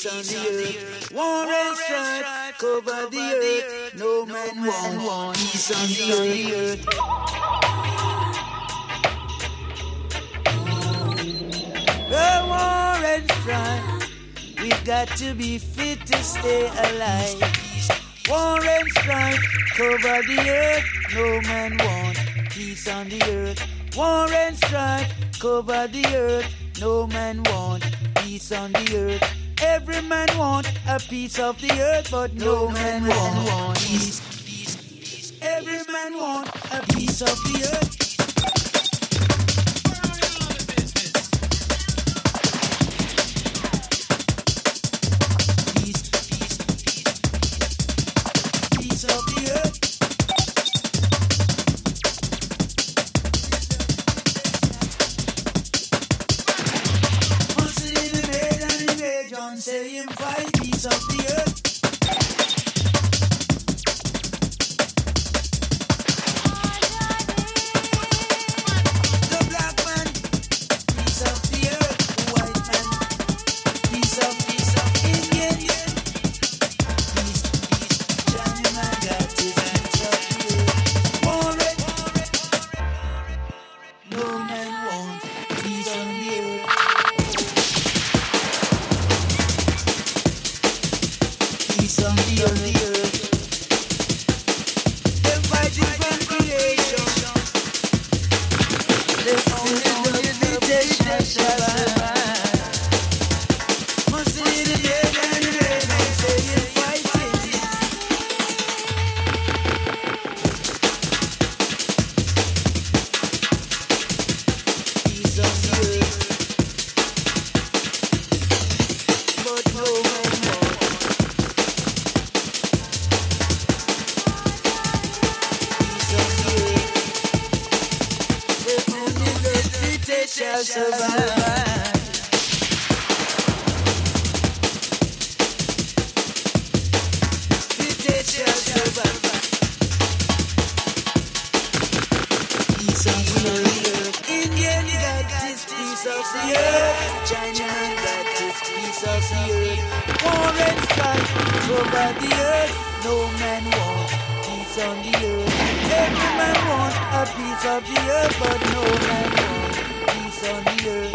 peace on the earth. War and strife cover the earth. No man want peace on the earth. The war and strife. We've got to be fit to stay alive. War and strife cover the earth. No man want peace on the earth. War and strife cover the earth. No man want peace on the earth. Every man want a piece of the earth, but no, no man, man want peace. Every man want a piece of the earth. Yeah.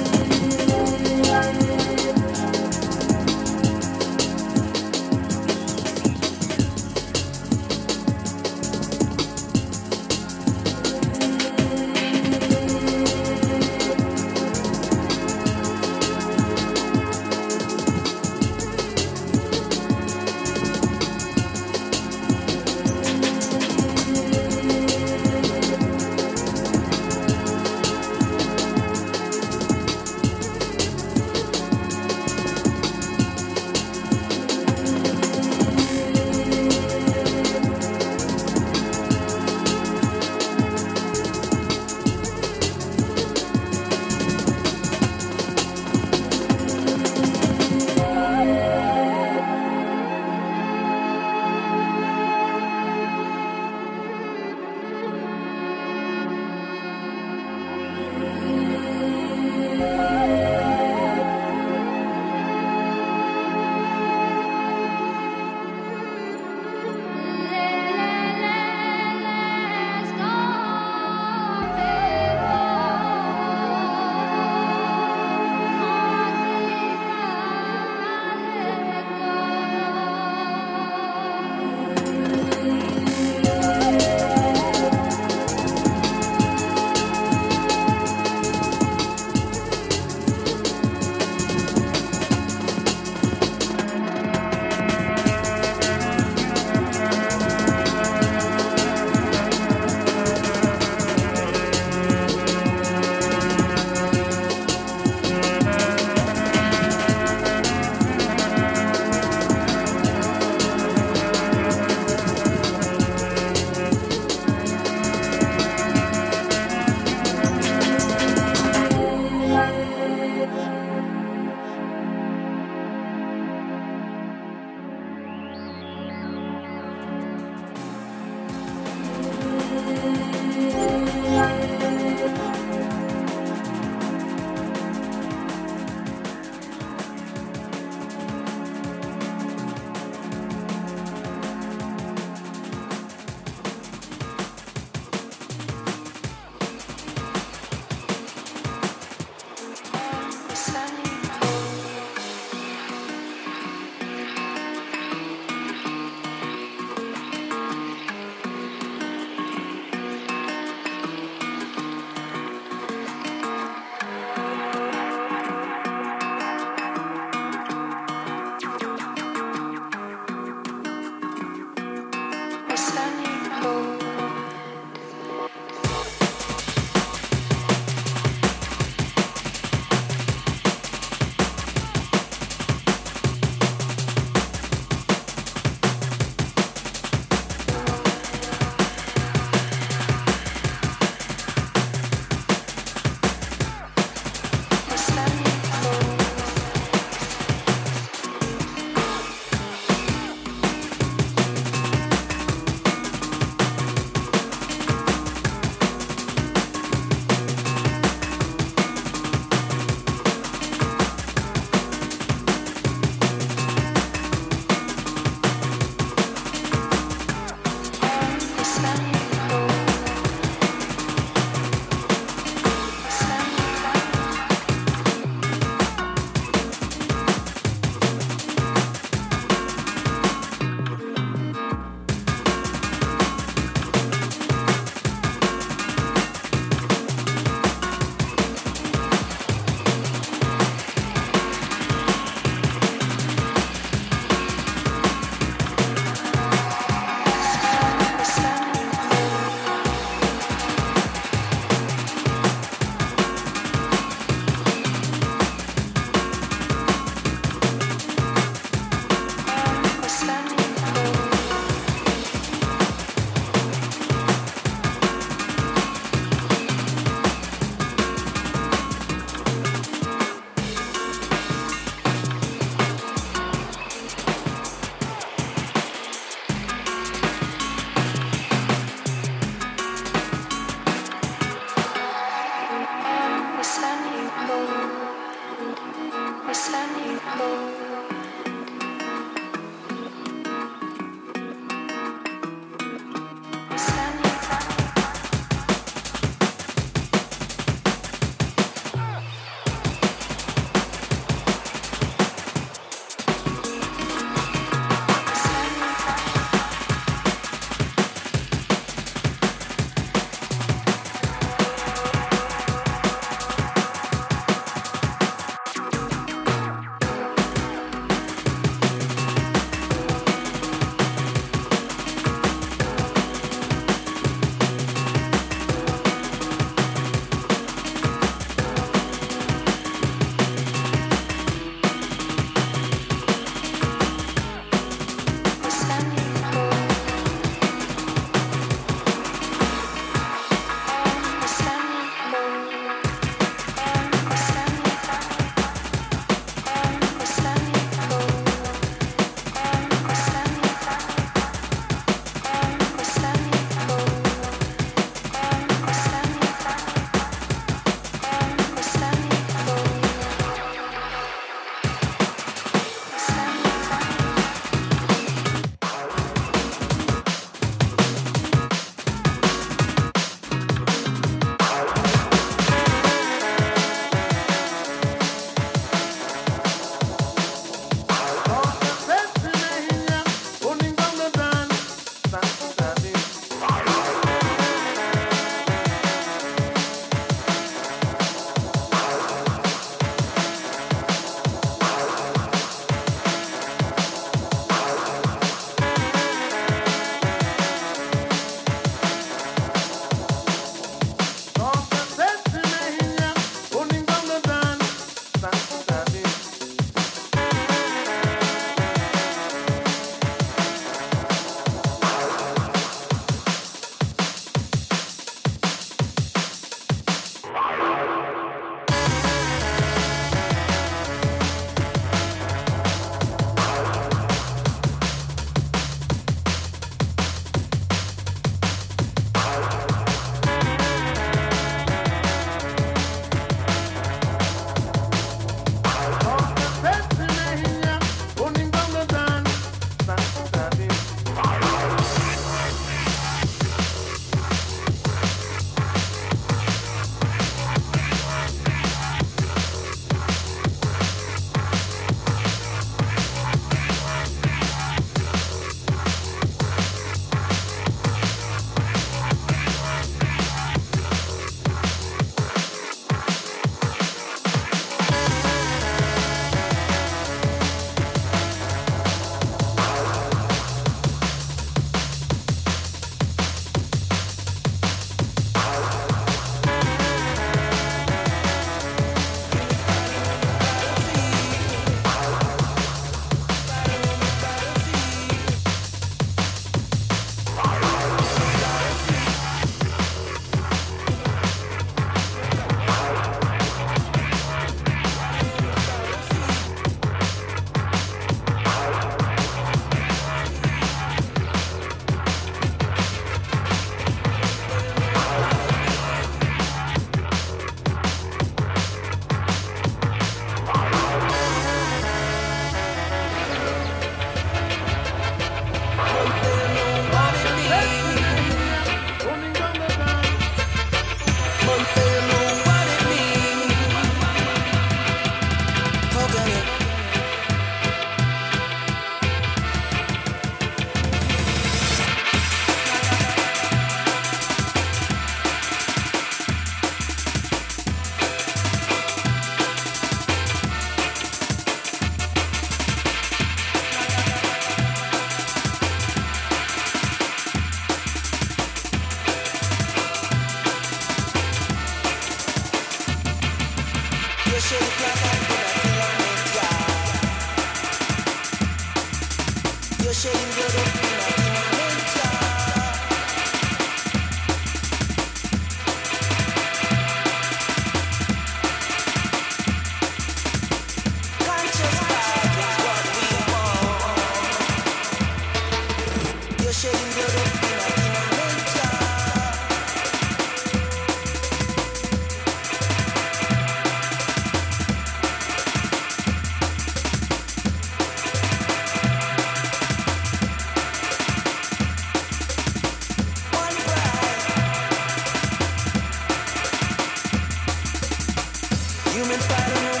See the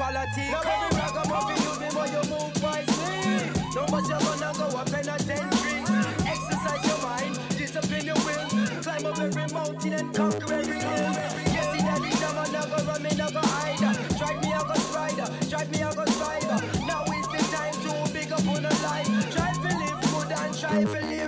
quality. Now every ragamuffin you the more you move wisely. No much you wanna go up in a century. Exercise your mind, discipline your will. Climb up every mountain and conquer every hill. Yes, see that is never never run me never hide. Drive me a ghost rider, drive me a ghost rider. Now is the time to pick up on a life. Try to live good and try to live.